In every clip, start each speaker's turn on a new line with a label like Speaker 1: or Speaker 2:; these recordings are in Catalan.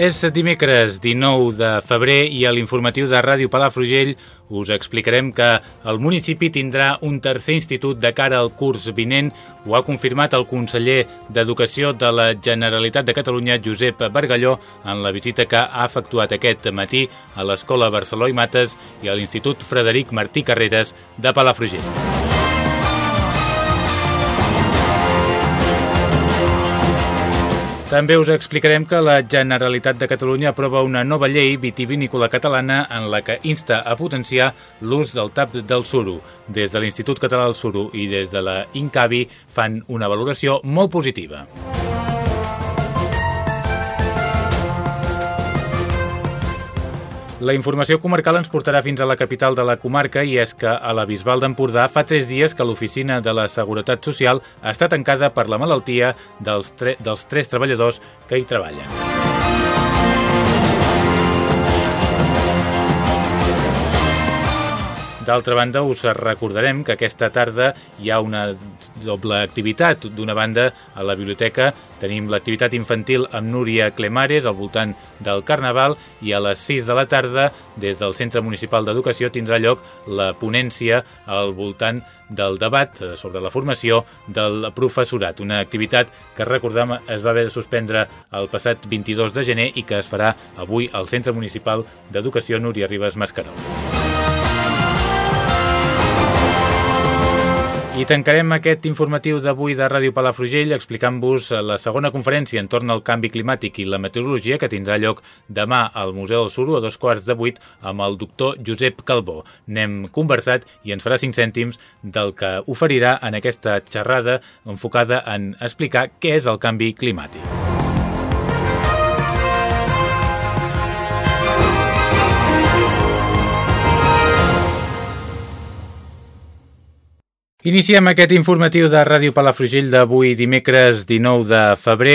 Speaker 1: És dimecres 19 de febrer i a l'informatiu de Ràdio Palafrugell us explicarem que el municipi tindrà un tercer institut de cara al curs vinent. Ho ha confirmat el conseller d'Educació de la Generalitat de Catalunya, Josep Bargalló, en la visita que ha efectuat aquest matí a l'Escola Barceló i Mates i a l'Institut Frederic Martí Carreras de Palafrugell. També us explicarem que la Generalitat de Catalunya aprova una nova llei vitivinícola catalana en la que insta a potenciar l'ús del tap del suro. Des de l'Institut Català del Suro i des de la INCAVI fan una valoració molt positiva. La informació comarcal ens portarà fins a la capital de la comarca i és que a la Bisbal d'Empordà fa tres dies que l'oficina de la Seguretat Social està tancada per la malaltia dels, dels tres treballadors que hi treballen. D'altra banda, us recordarem que aquesta tarda hi ha una doble activitat. D'una banda, a la biblioteca tenim l'activitat infantil amb Núria Clemares al voltant del Carnaval i a les 6 de la tarda, des del Centre Municipal d'Educació, tindrà lloc la ponència al voltant del debat sobre la formació del professorat. Una activitat que, recordem, es va haver de suspendre el passat 22 de gener i que es farà avui al Centre Municipal d'Educació Núria Ribes Mascaró. I tancarem aquest informatiu d'avui de Ràdio Palafrugell explicant-vos la segona conferència entorn al canvi climàtic i la meteorologia que tindrà lloc demà al Museu del Suro a dos quarts de vuit amb el doctor Josep Calbó. N'hem conversat i ens farà cinc cèntims del que oferirà en aquesta xerrada enfocada en explicar què és el canvi climàtic. Iniciem aquest informatiu de Ràdio Palafrugell d'avui dimecres 19 de febrer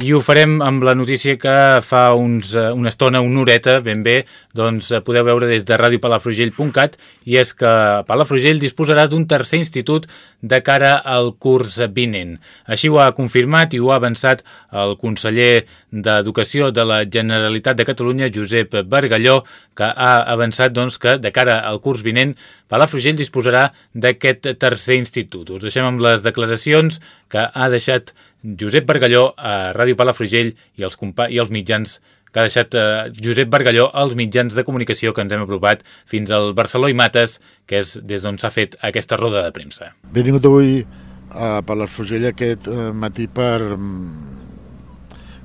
Speaker 1: i ho farem amb la notícia que fa uns, eh, una estona, una horeta, ben bé, doncs eh, podeu veure des de radiopalafrugell.cat i és que Palafrugell disposarà d'un tercer institut de cara al curs vinent. Així ho ha confirmat i ho ha avançat el conseller d'Educació de la Generalitat de Catalunya, Josep Bargalló, que ha avançat doncs, que de cara al curs vinent Palafrugell disposarà d'aquest tercer institut. Us deixem amb les declaracions que ha deixat Josep Bargalló a Ràdio Palafrugell i els, i els mitjans que ha deixat eh, Josep Bargalló als mitjans de comunicació que ens hem apropat fins al Barceló i Mates, que és des d'on s'ha fet aquesta roda de premsa.
Speaker 2: Benvingut avui a Palafrugell aquest eh, matí per mm,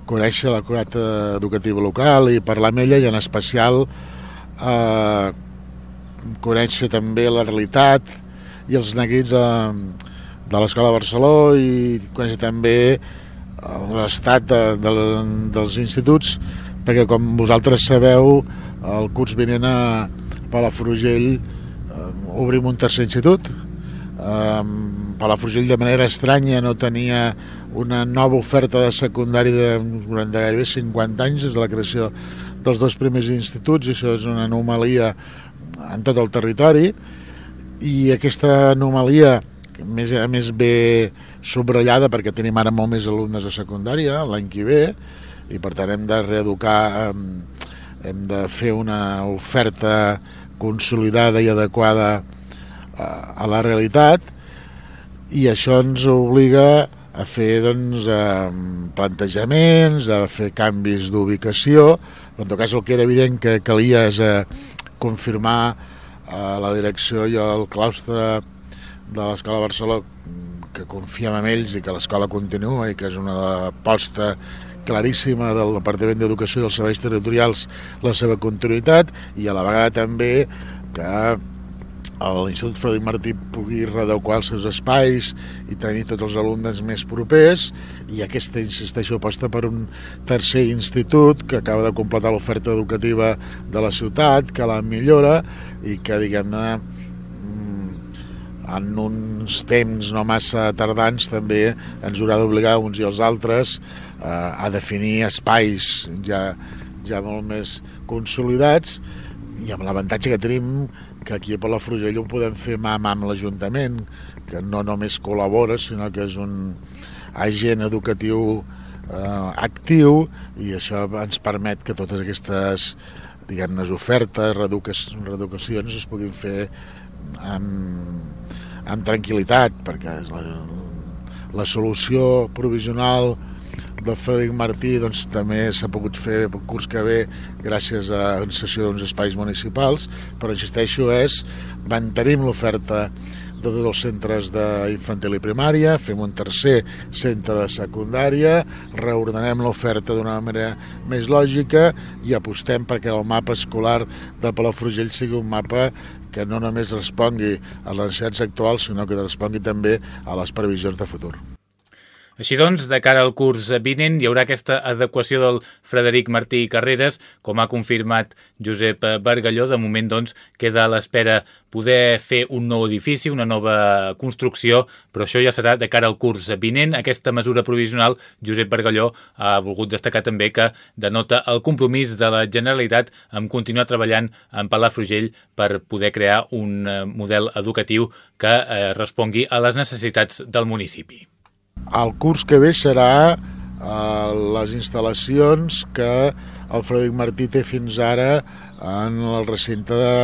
Speaker 2: conèixer la comunitat educativa local i parlar amb ella i en especial eh, conèixer també la realitat i els neguits eh, de l'Escola de Barceló i conèixer també l'estat de, de, dels instituts perquè com vosaltres sabeu el curs vinent a Palafrugell eh, obrim un tercer institut. Eh, Palafrugell de manera estranya no tenia una nova oferta de secundari de, de gairebé 50 anys des de la creació dels dos primers instituts i això és una anomalia en tot el territori i aquesta anomalia més, a més ve subratllada perquè tenim ara molt més alumnes de secundària l'any que ve i per tant hem de reeducar hem de fer una oferta consolidada i adequada a, la realitat i això ens obliga a fer doncs, plantejaments, a fer canvis d'ubicació, però en tot cas el que era evident que calia és eh, confirmar a la direcció i al claustre de l'Escola Barcelona que confiem en ells i que l'escola continua i que és una aposta claríssima del Departament d'Educació i dels Serveis Territorials la seva continuïtat i a la vegada també que l'Institut Frederic Martí pugui redequar els seus espais i tenir tots els alumnes més propers i aquesta, insisteixo, aposta per un tercer institut que acaba de completar l'oferta educativa de la ciutat, que la millora i que, diguem-ne, mm, en uns temps no massa tardans també ens haurà d'obligar uns i els altres eh, a definir espais ja, ja molt més consolidats i amb l'avantatge que tenim que aquí a Palafrugell ho podem fer mà a mà amb l'Ajuntament, que no només col·labora, sinó que és un agent educatiu eh, actiu i això ens permet que totes aquestes diguem-ne ofertes, reeducacions es puguin fer amb, amb tranquil·litat, perquè la, la solució provisional del Frederic Martí doncs, també s'ha pogut fer el curs que ve gràcies a una sessió d'uns espais municipals, però insisteixo és mantenim l'oferta de tots els centres d'infantil i primària, fem un tercer centre de secundària, reordenem l'oferta d'una manera més lògica i apostem perquè el mapa escolar de Palafrugell sigui un mapa que no només respongui a les necessitats actuals, sinó que respongui també a les previsions de futur.
Speaker 1: Així doncs, de cara al curs vinent hi haurà aquesta adequació del Frederic Martí Carreras, com ha confirmat Josep Bargalló. De moment, doncs, queda a l'espera poder fer un nou edifici, una nova construcció, però això ja serà de cara al curs vinent. Aquesta mesura provisional, Josep Bargalló ha volgut destacar també que denota el compromís de la Generalitat en continuar treballant en Palafrugell per poder crear un model educatiu que eh, respongui a les necessitats del municipi.
Speaker 2: El curs que ve serà eh, les instal·lacions que el Frederic Martí té fins ara en el recinte de,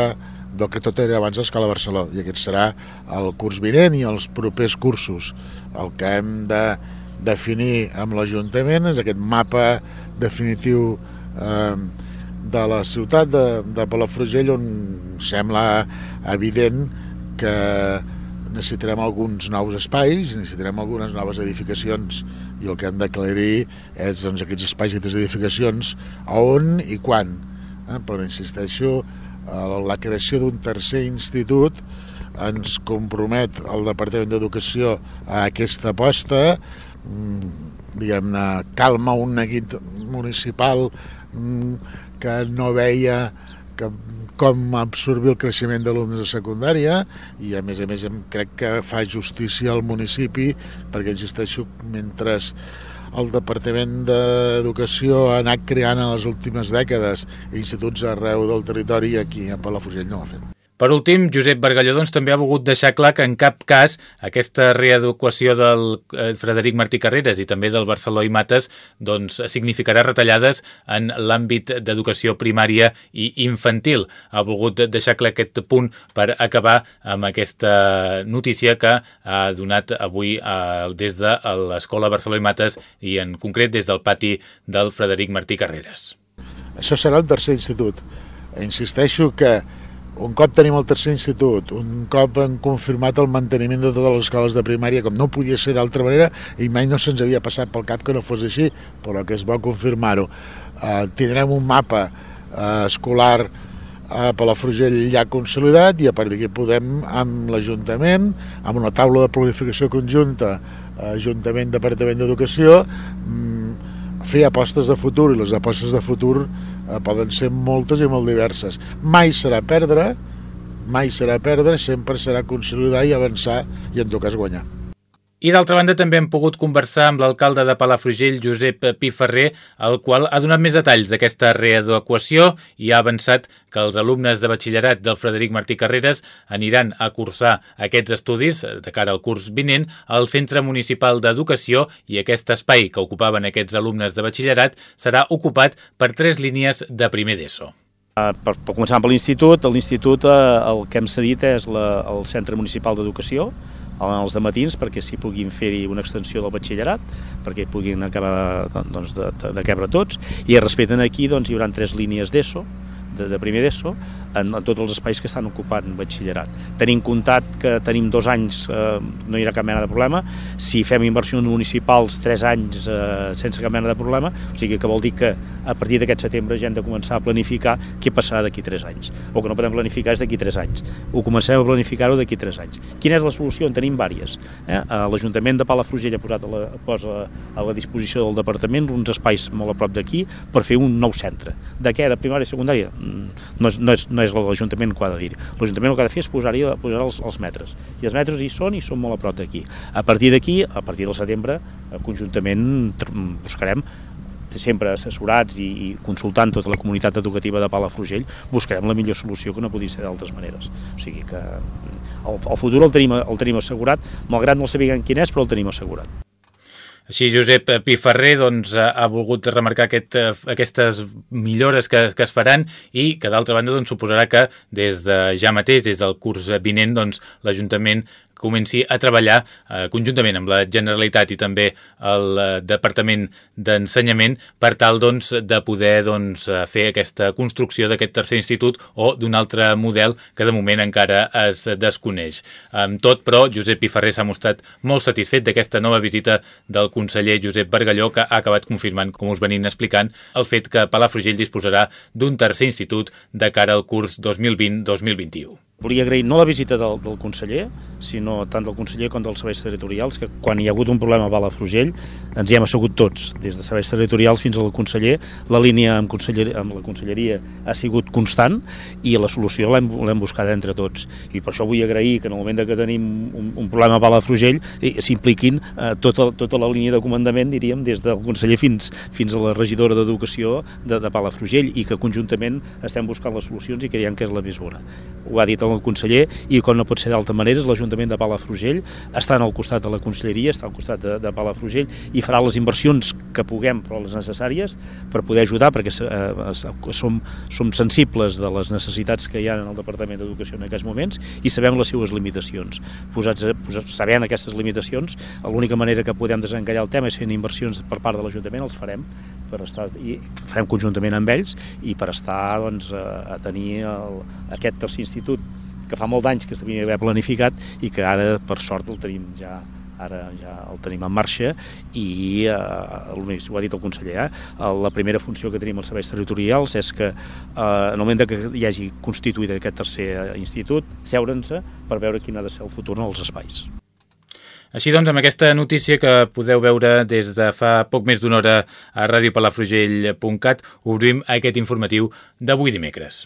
Speaker 2: del que tot era abans l'escala Barcelona. I aquest serà el curs vinent i els propers cursos. El que hem de definir amb l'Ajuntament és aquest mapa definitiu eh, de la ciutat de, de Palafrugell on sembla evident que necessitarem alguns nous espais, necessitarem algunes noves edificacions i el que hem d'aclarir és doncs, aquests espais i aquestes edificacions a on i quan. Eh? Però insisteixo, la creació d'un tercer institut ens compromet el Departament d'Educació a aquesta aposta, mm, diguem-ne, calma un neguit municipal mm, que no veia que com absorbir el creixement d'alumnes de secundària i a més a més crec que fa justícia al municipi perquè insisteixo mentre el Departament d'Educació ha anat creant en les últimes dècades instituts arreu del territori i aquí a Palafrugell no ho ha fet.
Speaker 1: Per últim, Josep Bargalló doncs, també ha volgut deixar clar que en cap cas aquesta reeducació del eh, Frederic Martí Carreras i també del Barceló i Mates doncs, significarà retallades en l'àmbit d'educació primària i infantil. Ha volgut deixar clar aquest punt per acabar amb aquesta notícia que ha donat avui eh, des de l'Escola Barceló i Mates i en concret des del pati del Frederic Martí Carreras.
Speaker 2: Això serà el tercer institut. Insisteixo que un cop tenim el tercer institut, un cop han confirmat el manteniment de totes les escoles de primària, com no podia ser d'altra manera, i mai no se'ns havia passat pel cap que no fos així, però que es va confirmar-ho. Eh, tindrem un mapa eh, escolar a Palafrugell ja consolidat i a partir d'aquí podem amb l'Ajuntament, amb una taula de planificació conjunta Ajuntament, Departament d'Educació, mm, fer apostes de futur i les apostes de futur eh, poden ser moltes i molt diverses. Mai serà perdre, mai serà perdre, sempre serà consolidar i avançar i en tot cas guanyar.
Speaker 1: I d'altra banda també hem pogut conversar amb l'alcalde de Palafrugell, Josep Piferrer, el qual ha donat més detalls d'aquesta readequació i ha avançat que els alumnes de batxillerat del Frederic Martí Carreras aniran a cursar aquests estudis de cara al curs vinent al Centre Municipal d'Educació i aquest espai que ocupaven aquests alumnes de batxillerat serà ocupat per tres línies de primer d'ESO.
Speaker 3: Per, per començar per l'institut, l'institut eh, el que hem cedit és la, el Centre Municipal d'Educació, els de matins perquè s'hi puguin fer-hi una extensió del batxillerat, perquè puguin acabar doncs, de, de, de quebre tots, i respecten aquí doncs, hi haurà tres línies d'ESO, de, de primer d'ESO, en, tots els espais que estan ocupant batxillerat. Tenim comptat que tenim dos anys, eh, no hi haurà cap mena de problema, si fem inversions municipals tres anys eh, sense cap mena de problema, o sigui que vol dir que a partir d'aquest setembre ja hem de començar a planificar què passarà d'aquí tres anys, o que no podem planificar és d'aquí tres anys. Ho comencem a planificar-ho d'aquí tres anys. Quina és la solució? En tenim vàries. Eh? L'Ajuntament de Palafrugell ha posat a la, posa a la disposició del departament uns espais molt a prop d'aquí per fer un nou centre. De què? De primària i secundària? Mm, no és, no és, no és l'Ajuntament que ho ha de dir. L'Ajuntament el que ha de fer és posar-hi posar els, els metres. I els metres hi són i són molt a prop d'aquí. A partir d'aquí, a partir del setembre, eh, conjuntament buscarem sempre assessorats i, i consultant tota la comunitat educativa de Palafrugell, buscarem la millor solució que no podia ser d'altres maneres. O sigui que el, el futur el tenim, el tenim assegurat, malgrat no sabem quin és, però el tenim assegurat.
Speaker 1: Així, Josep Piferrer doncs, ha volgut remarcar aquest, aquestes millores que, que es faran i que, d'altra banda, doncs, suposarà que des de ja mateix, des del curs vinent, doncs, l'Ajuntament comenci a treballar eh, conjuntament amb la Generalitat i també el eh, Departament d'Ensenyament per tal doncs, de poder doncs, eh, fer aquesta construcció d'aquest tercer institut o d'un altre model que de moment encara es desconeix. Amb tot, però, Josep Piferrer s'ha mostrat molt satisfet d'aquesta nova visita del conseller Josep Bargalló que ha acabat confirmant, com us venim explicant, el fet que Palafrugell disposarà d'un tercer institut de cara al curs 2020-2021.
Speaker 3: Volia agrair no la visita del, del conseller, sinó tant del conseller com dels serveis territorials, que quan hi ha hagut un problema a Balafrugell ens hi hem assegut tots, des de serveis territorials fins al conseller. La línia amb, conseller, amb la conselleria ha sigut constant i la solució l'hem buscat entre tots. I per això vull agrair que en el moment que tenim un, un problema a Balafrugell eh, s'impliquin eh, tota, tota la línia de comandament, diríem, des del conseller fins, fins a la regidora d'Educació de, de Palafrugell i que conjuntament estem buscant les solucions i creiem que és la més bona. Ho ha dit el conseller i com no pot ser d'altra manera l'Ajuntament de Palafrugell està al costat de la Conselleria, està al costat de, de Palafrugell i farà les inversions que puguem però les necessàries per poder ajudar perquè eh, som, som sensibles de les necessitats que hi ha en el Departament d'Educació en aquests moments i sabem les seues limitacions. Posats, posats, sabent aquestes limitacions, l'única manera que podem desencallar el tema és fent inversions per part de l'Ajuntament, els farem per estar, i farem conjuntament amb ells i per estar doncs, a, a tenir el, aquest tercer institut que fa molt d'anys que s'havia d'haver planificat i que ara, per sort, el tenim ja ara ja el tenim en marxa i eh, ho ha dit el conseller eh, la primera funció que tenim als serveis territorials és que eh, en el moment que hi hagi constituït aquest tercer institut seure'ns per veure quin ha de ser el futur en els espais
Speaker 1: així doncs, amb aquesta notícia que podeu veure des de fa poc més d'una hora a radiopalafrugell.cat, obrim aquest informatiu d'avui dimecres.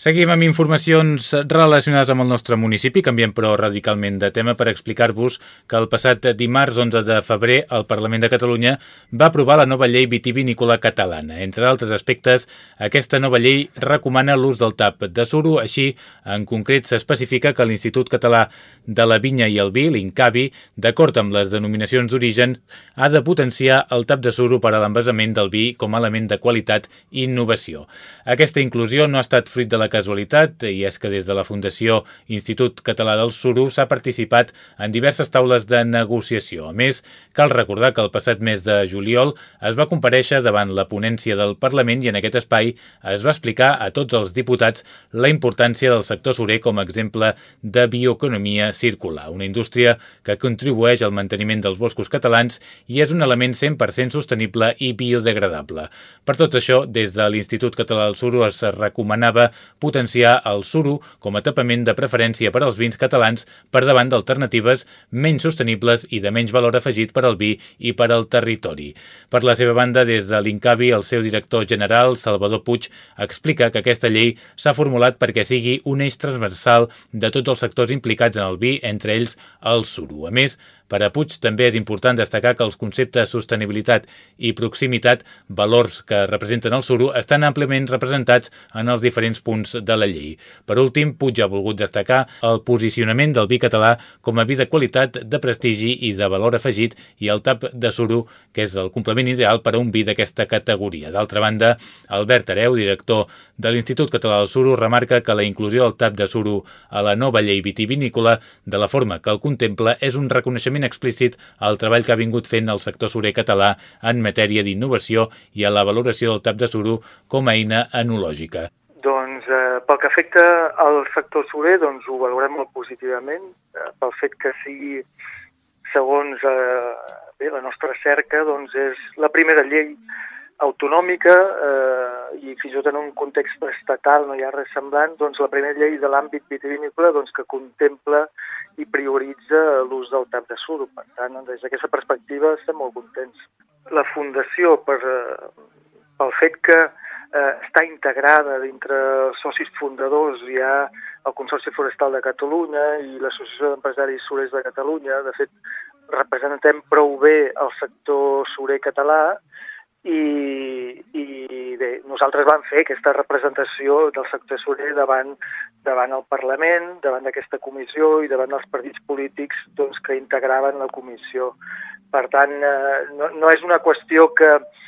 Speaker 1: Seguim amb informacions relacionades amb el nostre municipi, canviem però radicalment de tema per explicar-vos que el passat dimarts 11 de febrer el Parlament de Catalunya va aprovar la nova llei vitivinícola catalana. Entre altres aspectes, aquesta nova llei recomana l'ús del tap de suro, així en concret s'especifica que l'Institut Català de la Vinya i el Vi, l'INCAVI, d'acord amb les denominacions d'origen, ha de potenciar el tap de suro per a l'envasament del vi com a element de qualitat i innovació. Aquesta inclusió no ha estat fruit de la casualitat i és que des de la Fundació Institut Català del Suro s'ha participat en diverses taules de negociació. A més, cal recordar que el passat mes de juliol es va compareixer davant la ponència del Parlament i en aquest espai es va explicar a tots els diputats la importància del sector surer com a exemple de bioeconomia circular, una indústria que contribueix al manteniment dels boscos catalans i és un element 100% sostenible i biodegradable. Per tot això, des de l'Institut Català del Suro es recomanava potenciar el suro com a tapament de preferència per als vins catalans per davant d'alternatives menys sostenibles i de menys valor afegit per vi i per al territori. Per la seva banda, des de l'Incavi, el seu director general, Salvador Puig, explica que aquesta llei s'ha formulat perquè sigui un eix transversal de tots els sectors implicats en el vi, entre ells el suro. A més, per a Puig també és important destacar que els conceptes sostenibilitat i proximitat, valors que representen el suro, estan àmpliament representats en els diferents punts de la llei. Per últim, Puig ha volgut destacar el posicionament del vi català com a vi de qualitat, de prestigi i de valor afegit i el tap de suro, que és el complement ideal per a un vi d'aquesta categoria. D'altra banda, Albert Areu, director de l'Institut Català del Suro, remarca que la inclusió del tap de suro a la nova llei vitivinícola, de la forma que el contempla, és un reconeixement explícit al treball que ha vingut fent el sector surer català en matèria d'innovació i a la valoració del tap de suro com a eina enològica.
Speaker 4: Doncs eh, pel que afecta al sector surer, doncs ho valorem molt positivament, eh, pel fet que sigui, segons eh, bé, la nostra cerca, doncs és la primera llei autonòmica eh, i fins i tot en un context estatal no hi ha res semblant, doncs la primera llei de l'àmbit vitivinícola doncs, que contempla i prioritza l'ús del tap de suro. Per tant, des d'aquesta perspectiva estem molt contents. La Fundació, per, eh, pel fet que eh, està integrada dintre els socis fundadors, hi ha el Consorci Forestal de Catalunya i l'Associació d'Empresaris Surers de Catalunya. De fet, representem prou bé el sector surer català i, i bé, nosaltres vam fer aquesta representació del sector surer davant, davant el Parlament, davant d'aquesta comissió i davant dels partits polítics doncs, que integraven la comissió. Per tant, eh, no, no és una qüestió que, eh,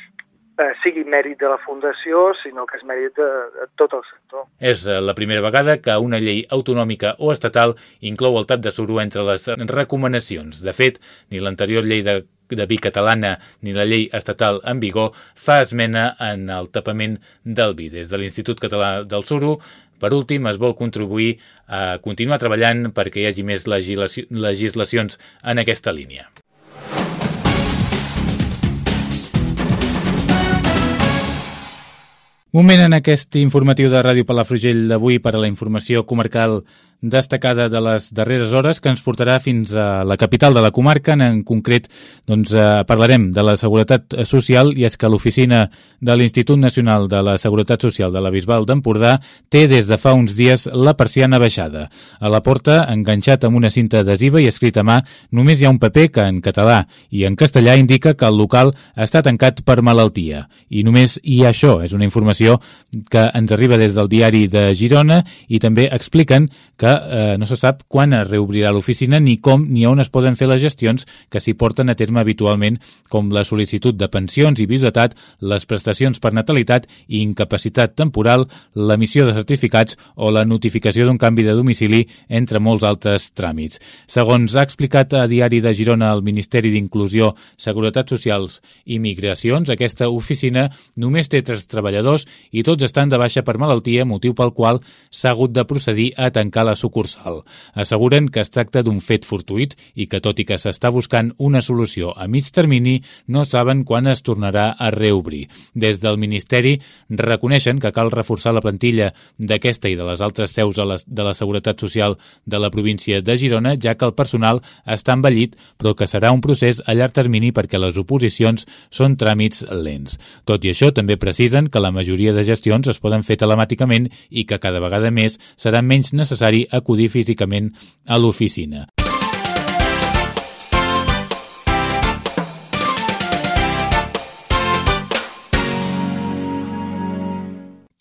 Speaker 4: sigui mèrit de la Fundació, sinó que és mèrit de, de tot el sector.
Speaker 1: És eh, la primera vegada que una llei autonòmica o estatal inclou el tap de suro entre les recomanacions. De fet, ni l'anterior llei de de vi catalana ni la llei estatal en vigor fa esmena en el tapament del vi. Des de l'Institut Català del Suro, per últim, es vol contribuir a continuar treballant perquè hi hagi més legislacions en aquesta línia. Moment en aquest informatiu de Ràdio Palafrugell d'avui per a la informació comarcal destacada de les darreres hores que ens portarà fins a la capital de la comarca. En concret, doncs, eh, parlarem de la Seguretat Social i és que l'oficina de l'Institut Nacional de la Seguretat Social de la Bisbal d'Empordà té des de fa uns dies la persiana baixada. A la porta, enganxat amb una cinta adhesiva i escrit a mà, només hi ha un paper que en català i en castellà indica que el local està tancat per malaltia. I només hi ha això, és una informació que ens arriba des del diari de Girona i també expliquen que eh, no se sap quan es reobrirà l'oficina ni com ni on es poden fer les gestions que s'hi porten a terme habitualment, com la sol·licitud de pensions i viudetat, les prestacions per natalitat i incapacitat temporal, l'emissió de certificats o la notificació d'un canvi de domicili, entre molts altres tràmits. Segons ha explicat a Diari de Girona el Ministeri d'Inclusió, Seguretat Socials i Migracions, aquesta oficina només té tres treballadors i tots estan de baixa per malaltia, motiu pel qual s'ha hagut de procedir a tancar la sucursal. Asseguren que es tracta d'un fet fortuït i que, tot i que s'està buscant una solució a mig termini, no saben quan es tornarà a reobrir. Des del Ministeri reconeixen que cal reforçar la plantilla d'aquesta i de les altres seus de la Seguretat Social de la província de Girona, ja que el personal està envellit, però que serà un procés a llarg termini perquè les oposicions són tràmits lents. Tot i això, també precisen que la majoria de gestions es poden fer telemàticament i que cada vegada més serà menys necessari acudir físicament a l'oficina.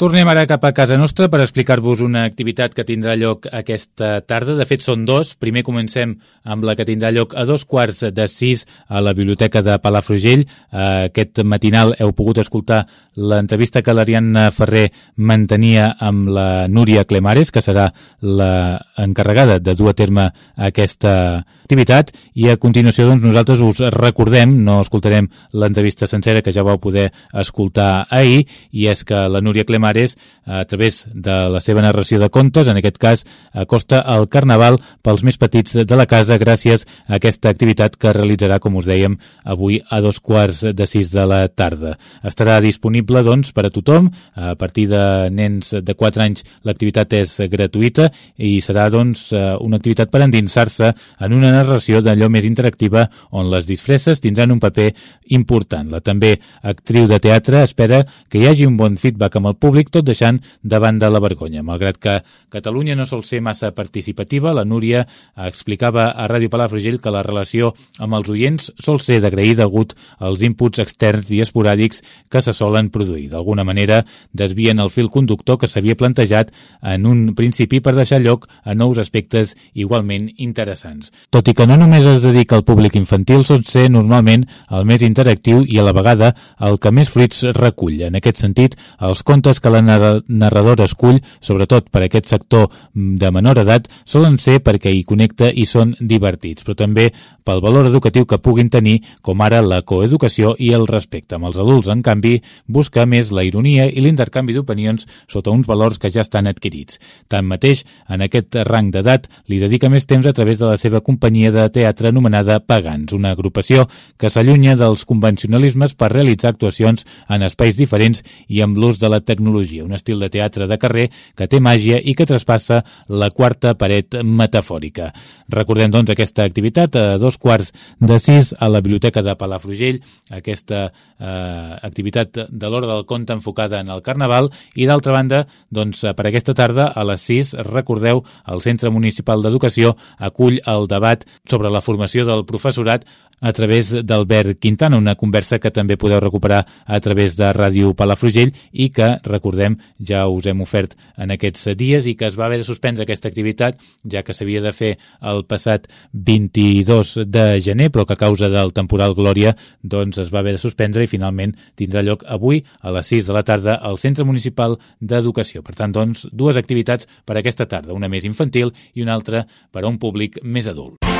Speaker 1: Tornem ara cap a casa nostra per explicar-vos una activitat que tindrà lloc aquesta tarda. De fet, són dos. Primer comencem amb la que tindrà lloc a dos quarts de sis a la Biblioteca de Palafrugell. Aquest matinal heu pogut escoltar l'entrevista que l'Ariadna Ferrer mantenia amb la Núria Clemares, que serà la encarregada de dur a terme aquesta activitat. I a continuació, doncs, nosaltres us recordem, no escoltarem l'entrevista sencera que ja vau poder escoltar ahir, i és que la Núria Clemares Mares a través de la seva narració de contes, en aquest cas acosta el Carnaval pels més petits de la casa gràcies a aquesta activitat que realitzarà, com us dèiem, avui a dos quarts de sis de la tarda. Estarà disponible, doncs, per a tothom. A partir de nens de 4 anys l'activitat és gratuïta i serà, doncs, una activitat per endinsar-se en una narració d'allò més interactiva on les disfresses tindran un paper important. La també actriu de teatre espera que hi hagi un bon feedback amb el públic públic, tot deixant de la vergonya. Malgrat que Catalunya no sol ser massa participativa, la Núria explicava a Ràdio Palafrugell que la relació amb els oients sol ser d'agrair degut als inputs externs i esporàdics que se solen produir. D'alguna manera desvien el fil conductor que s'havia plantejat en un principi per deixar lloc a nous aspectes igualment interessants. Tot i que no només es dedica al públic infantil, sol ser normalment el més interactiu i a la vegada el que més fruits recull. En aquest sentit, els contes que la narradora escull, sobretot per aquest sector de menor edat, solen ser perquè hi connecta i són divertits, però també pel valor educatiu que puguin tenir, com ara la coeducació i el respecte. Amb els adults, en canvi, busca més la ironia i l'intercanvi d'opinions sota uns valors que ja estan adquirits. Tanmateix, en aquest rang d'edat, li dedica més temps a través de la seva companyia de teatre anomenada Pagans, una agrupació que s'allunya dels convencionalismes per realitzar actuacions en espais diferents i amb l'ús de la tecnologia, un estil de teatre de carrer que té màgia i que traspassa la quarta paret metafòrica. Recordem, doncs, aquesta activitat a dos quarts de sis a la Biblioteca de Palafrugell, aquesta eh, activitat de l'hora del conte enfocada en el Carnaval i, d'altra banda, doncs, per aquesta tarda, a les 6, recordeu, el Centre Municipal d'Educació acull el debat sobre la formació del professorat a través d'Albert Quintana, una conversa que també podeu recuperar a través de Ràdio Palafrugell i que, recordem, ja us hem ofert en aquests dies i que es va haver de suspendre aquesta activitat, ja que s'havia de fer el passat 22 de gener, però que a causa del temporal Glòria doncs es va haver de suspendre i finalment tindrà lloc avui a les 6 de la tarda al Centre Municipal d'Educació. Per tant, doncs, dues activitats per aquesta tarda, una més infantil i una altra per a un públic més adult.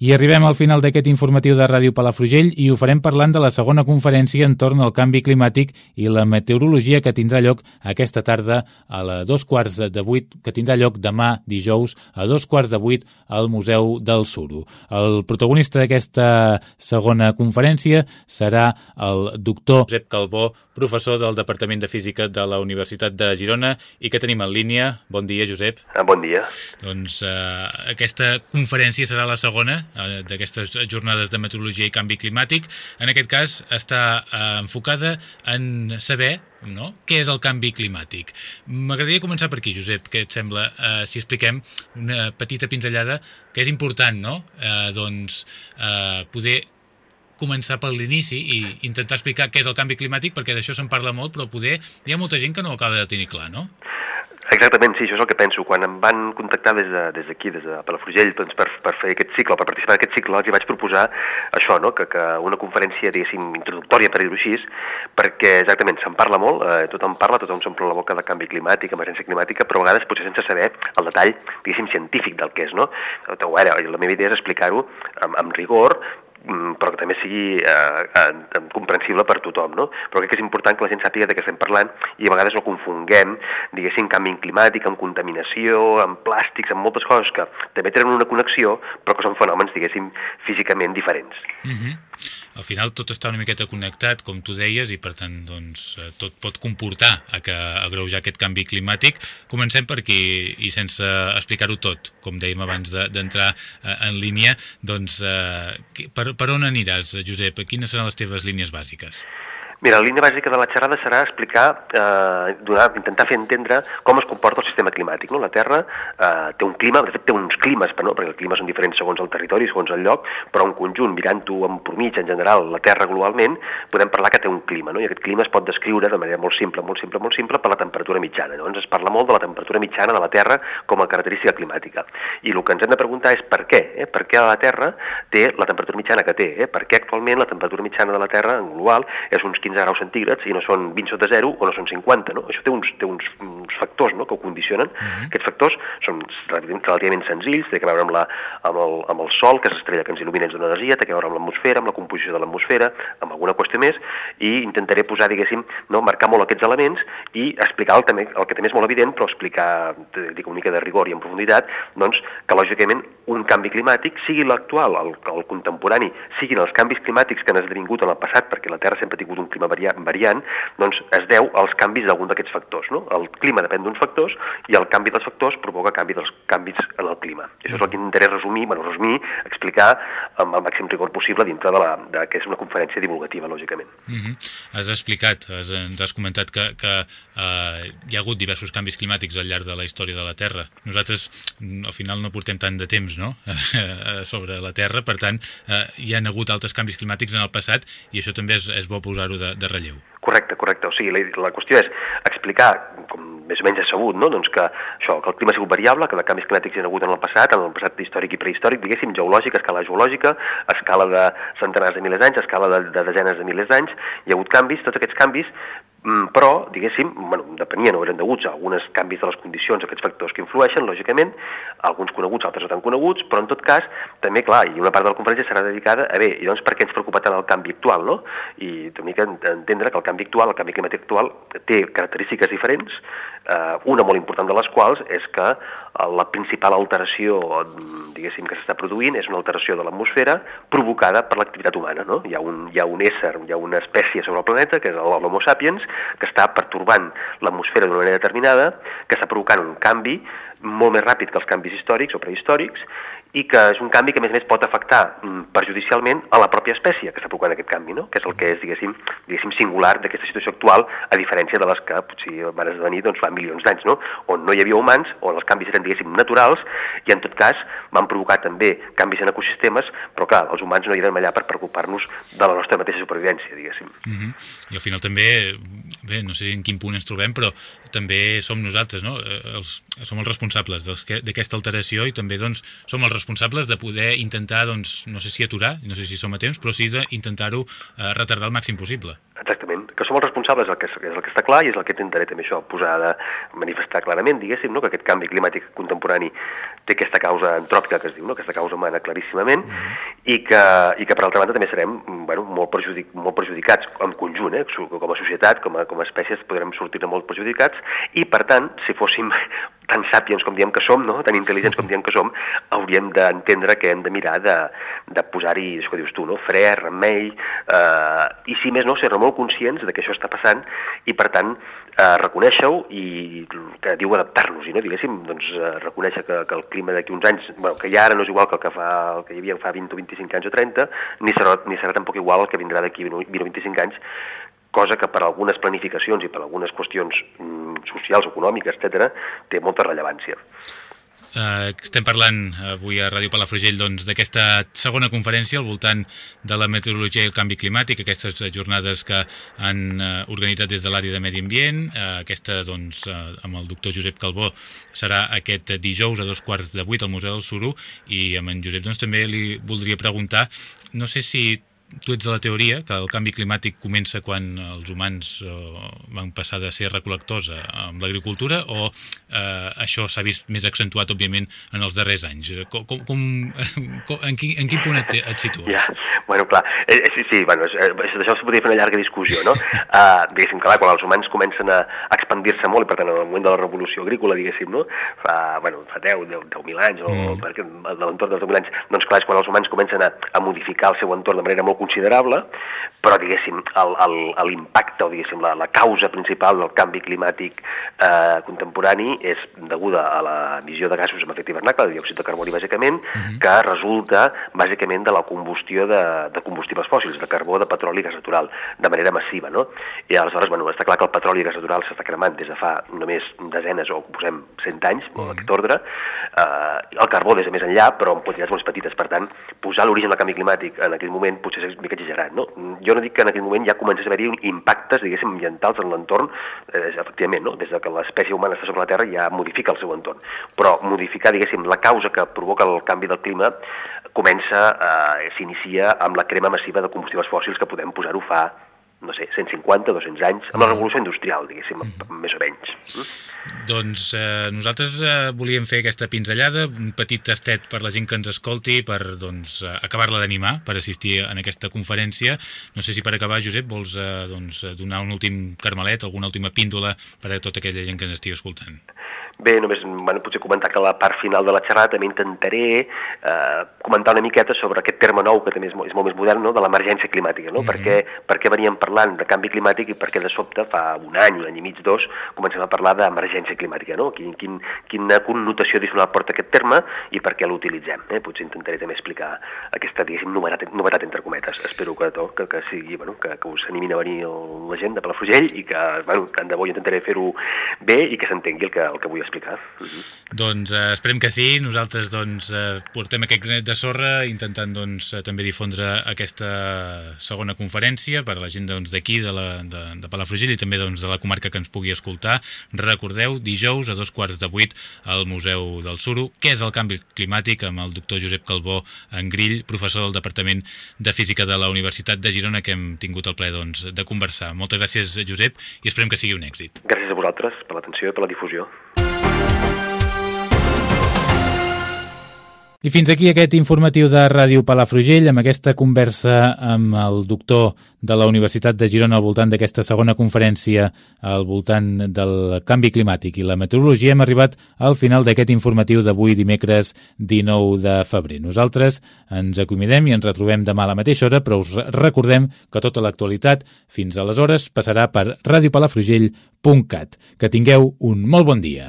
Speaker 1: I arribem al final d'aquest informatiu de Ràdio Palafrugell i ho farem parlant de la segona conferència entorn al canvi climàtic i la meteorologia que tindrà lloc aquesta tarda a les dos quarts de vuit, que tindrà lloc demà dijous a dos quarts de vuit al Museu del Suro. El protagonista d'aquesta segona conferència serà el doctor Josep Calbó, professor del Departament de Física de la Universitat de Girona i que tenim en línia. Bon dia, Josep.
Speaker 5: Ah, bon dia.
Speaker 1: Doncs eh, aquesta conferència serà la segona d'aquestes jornades de meteorologia i canvi climàtic. En aquest cas està eh, enfocada en saber no? què és el canvi climàtic. M'agradaria començar per aquí, Josep, què et sembla, eh, si expliquem una petita pinzellada que és important, no? Eh, doncs eh, poder començar per l'inici i intentar explicar què és el canvi climàtic, perquè d'això se'n parla molt, però poder hi ha molta gent que no ho acaba de tenir clar, no?
Speaker 5: Exactament, sí, això és el que penso. Quan em van contactar des d'aquí, de, des de Palafrugell, doncs per, per fer aquest cicle, per participar en aquest cicle, els hi vaig proposar això, no? que, que una conferència, diguéssim, introductòria, per dir-ho així, perquè exactament se'n parla molt, eh, tothom parla, tothom s'omple la boca de canvi climàtic, emergència climàtica, però a vegades potser sense saber el detall, diguéssim, científic del que és, no? A veure, la meva idea és explicar-ho amb, amb rigor, però que també sigui eh, eh, comprensible per tothom, no? Però crec que és important que la gent sàpiga de què estem parlant i a vegades no confonguem, diguéssim, canvi climàtic, amb contaminació, amb plàstics, amb moltes coses que també tenen una connexió, però que són fenòmens, diguéssim, físicament diferents.
Speaker 1: Mm -hmm. Al final tot està una miqueta connectat, com tu deies, i per tant doncs, eh, tot pot comportar a que agreujar aquest canvi climàtic. Comencem per aquí, i sense explicar-ho tot, com dèiem abans d'entrar de, en línia, doncs eh, per, per on aniràs, Josep? Quines seran les teves línies bàsiques?
Speaker 5: Mira, la línia bàsica de la xerrada serà explicar, eh, donar, intentar fer entendre com es comporta el sistema climàtic. No? La Terra eh, té un clima, de fet té uns climes, però no, perquè els climes són diferents segons el territori, segons el lloc, però en conjunt, mirant-ho en por mig, en general, la Terra globalment, podem parlar que té un clima, no? i aquest clima es pot descriure de manera molt simple, molt simple, molt simple, per la temperatura mitjana. Llavors es parla molt de la temperatura mitjana de la Terra com a característica climàtica. I el que ens hem de preguntar és per què, eh? per què la Terra té la temperatura mitjana que té, eh? per què actualment la temperatura mitjana de la Terra en global és uns 15 graus centígrads i no són 20 sota 0 o no són 50, no? Això té uns, té uns, uns factors no? que ho condicionen. Uh mhm. -huh. Aquests factors són relativament senzills, té a veure amb, la, amb, el, amb el sol, que és l'estrella que ens il·lumina ens dona energia, té a veure amb l'atmosfera, amb la composició de l'atmosfera, amb alguna qüestió més, i intentaré posar, diguéssim, no? marcar molt aquests elements i explicar el, també, el que també és molt evident, però explicar, dic, una mica de rigor i en profunditat, doncs, que lògicament un canvi climàtic, sigui l'actual, el, el contemporani, siguin els canvis climàtics que han esdevingut en el passat, perquè la Terra sempre ha tingut un clima clima variant, doncs es deu als canvis d'algun d'aquests factors. No? El clima depèn d'uns factors i el canvi dels factors provoca canvi dels canvis en el clima. Això és el que m'interessa resumir, bueno, resumir, explicar amb el màxim rigor possible dintre de, la, de que és una conferència divulgativa, lògicament.
Speaker 1: Mm -hmm. Has explicat, has, ens has comentat que, que eh, hi ha hagut diversos canvis climàtics al llarg de la història de la Terra. Nosaltres, mm, al final, no portem tant de temps no? sobre la Terra, per tant, eh, hi han hagut altres canvis climàtics en el passat i això també és, és bo posar-ho de, de relleu.
Speaker 5: Correcte, correcte. O sigui, la, la qüestió és explicar, com més o menys és sabut, no? doncs que, això, que el clima ha sigut variable, que de canvis climàtics hi ha hagut en el passat, en el passat històric i prehistòric, diguéssim, geològic, a escala geològica, a escala de centenars de milers d'anys, a escala de, de desenes de milers d'anys, hi ha hagut canvis, tots aquests canvis però, diguéssim, bueno, depenien o eren deguts a alguns canvis de les condicions, aquests factors que influeixen, lògicament, alguns coneguts, altres no tan coneguts, però en tot cas, també, clar, i una part de la conferència serà dedicada a, bé, i doncs per què ens preocupa tant el canvi actual, no? I una mica entendre que el canvi actual, el canvi climàtic actual, té característiques diferents, eh, una molt important de les quals és que eh, la principal alteració, diguéssim, que s'està produint és una alteració de l'atmosfera provocada per l'activitat humana. No? Hi, ha un, hi ha un ésser, hi ha una espècie sobre el planeta, que és l'Homo sapiens, que està pertorbant l'atmosfera d'una manera determinada, que està provocant un canvi molt més ràpid que els canvis històrics o prehistòrics i que és un canvi que a més a més pot afectar mm, perjudicialment a la pròpia espècie que està provocant aquest canvi, no? que és el que és, diguéssim, diguéssim singular d'aquesta situació actual, a diferència de les que potser van esdevenir doncs, fa milions d'anys, no? on no hi havia humans, on els canvis eren, diguéssim, naturals, i en tot cas van provocar també canvis en ecosistemes, però clar, els humans no hi eren allà per preocupar-nos de la nostra mateixa supervivència, diguéssim.
Speaker 1: Mm -hmm. I al final també, bé, no sé en quin punt ens trobem, però també som nosaltres, no? Eh, els, som els responsables d'aquesta alteració i també doncs, som els responsables de poder intentar, doncs, no sé si aturar, no sé si som a temps, però sí d'intentar-ho eh, retardar el màxim possible.
Speaker 5: Exactament. Que som els responsables és el que, és el que està clar i és el que intentaré també això posar de manifestar clarament, diguéssim, no? que aquest canvi climàtic contemporani té aquesta causa antròpica que es diu, no? aquesta causa humana claríssimament, mm -hmm. i, que, i que per altra banda també serem bueno, molt, perjudic, molt perjudicats en conjunt, eh? com a societat, com a, com a espècies podrem sortir molt perjudicats, i per tant, si fóssim tan sàpiens com diem que som, no? tan intel·ligents com diem que som, hauríem d'entendre que hem de mirar de, de posar-hi, això que dius tu, no? fre, remei, eh, i si més no, ser molt conscients de que això està passant i per tant eh, reconèixer-ho i que diu adaptar-nos, i no diguéssim, doncs eh, reconèixer que, que el clima d'aquí uns anys, bueno, que ja ara no és igual que el que, fa, el que hi havia fa 20 o 25 anys o 30, ni serà, ni serà tampoc igual el que vindrà d'aquí 20 o 25 anys, cosa que per algunes planificacions i per algunes qüestions mm, socials, econòmiques, etc., té molta rellevància.
Speaker 1: Uh, estem parlant avui a Ràdio Palafrugell doncs, d'aquesta doncs, segona conferència al voltant de la meteorologia i el canvi climàtic, aquestes jornades que han uh, organitzat des de l'àrea de Medi Ambient. Uh, aquesta, doncs, uh, amb el doctor Josep Calbó, serà aquest dijous a dos quarts de vuit al Museu del Suru i amb en Josep doncs, també li voldria preguntar, no sé si tu ets de la teoria que el canvi climàtic comença quan els humans eh, van passar de ser recol·lectors amb l'agricultura o eh, això s'ha vist més accentuat, òbviament, en els darrers anys? Com, com, com, en, quin, en quin punt et, et situes?
Speaker 5: Ja, bueno, clar, eh, eh sí, sí, bueno, eh, d'això es podria fer una llarga discussió, no? Uh, diguéssim, clar, quan els humans comencen a expandir-se molt, i per tant, en el moment de la revolució agrícola, diguéssim, no? Fa, bueno, fa 10, 10, 10.000 anys, o mm. perquè de l'entorn dels 10.000 anys, doncs clar, és quan els humans comencen a, a modificar el seu entorn de manera molt considerable, però diguéssim, l'impacte o diguéssim, la, la causa principal del canvi climàtic eh, contemporani és deguda a l'emissió de gasos amb efecte hivernacle, de diòxid de carboni bàsicament, uh mhm. -huh. que resulta bàsicament de la combustió de, de combustibles fòssils, de carbó, de petroli i gas natural, de manera massiva, no? I aleshores, bueno, està clar que el petroli i gas natural s'està cremant des de fa només desenes o posem 100 anys, uh -huh. o d'aquest ordre, eh, el carbó des de més enllà, però en quantitats molt petites, per tant, posar l'origen del canvi climàtic en aquell moment potser és mica exagerat. No? Jo no dic que en aquell moment ja comencés a haver-hi impactes, diguéssim, ambientals en l'entorn, eh, efectivament, no? des de que l'espècie humana està sobre la Terra ja modifica el seu entorn. Però modificar, diguéssim, la causa que provoca el canvi del clima comença, eh, s'inicia amb la crema massiva de combustibles fòssils que podem posar-ho fa no sé, 150, 200 anys, amb la mm. revolució industrial, diguéssim, mm -hmm. més o menys. Mm?
Speaker 1: Doncs eh, nosaltres eh, volíem fer aquesta pinzellada, un petit tastet per la gent que ens escolti, per doncs, eh, acabar-la d'animar, per assistir en aquesta conferència. No sé si per acabar, Josep, vols eh, doncs, donar un últim carmelet, alguna última píndola per a tota aquella gent que ens estigui escoltant.
Speaker 5: Bé, només bueno, potser comentar que a la part final de la xerrada també intentaré eh, comentar una miqueta sobre aquest terme nou, que també és molt, és molt més modern, no? de l'emergència climàtica. No? Mm -hmm. perquè, perquè veníem parlant de canvi climàtic i perquè de sobte, fa un any, un any i mig, dos, comencem a parlar d'emergència climàtica. No? Quin, quin, quina connotació addicional porta aquest terme i per què l'utilitzem. Eh? Potser intentaré també explicar aquesta, diguéssim, novetat, novetat entre cometes. Espero que, to, que, que sigui, bueno, que, que us animin a venir la gent de Palafrugell i que, bueno, tant de bo intentaré fer-ho bé i que s'entengui el, que, el que vull explicar. Mm -hmm.
Speaker 1: Doncs eh, esperem que sí. Nosaltres doncs, eh, portem aquest granet de sorra intentant doncs, eh, també difondre aquesta segona conferència per a la gent doncs, d'aquí, doncs, de, la, de, de Palafrugell i també doncs, de la comarca que ens pugui escoltar. Recordeu, dijous a dos quarts de vuit al Museu del Suro. Què és el canvi climàtic? Amb el doctor Josep Calbó en Grill, professor del Departament de Física de la Universitat de Girona, que hem tingut el ple doncs, de conversar. Moltes gràcies, Josep, i esperem que sigui un èxit.
Speaker 5: Gràcies a vosaltres per l'atenció i per la difusió.
Speaker 1: I fins aquí aquest informatiu de Ràdio Palafrugell amb aquesta conversa amb el doctor de la Universitat de Girona al voltant d'aquesta segona conferència al voltant del canvi climàtic i la meteorologia. Hem arribat al final d'aquest informatiu d'avui dimecres 19 de febrer. Nosaltres ens acomidem i ens retrobem demà a la mateixa hora, però us recordem que tota l'actualitat fins aleshores passarà per radiopalafrugell.cat. Que tingueu un molt bon dia.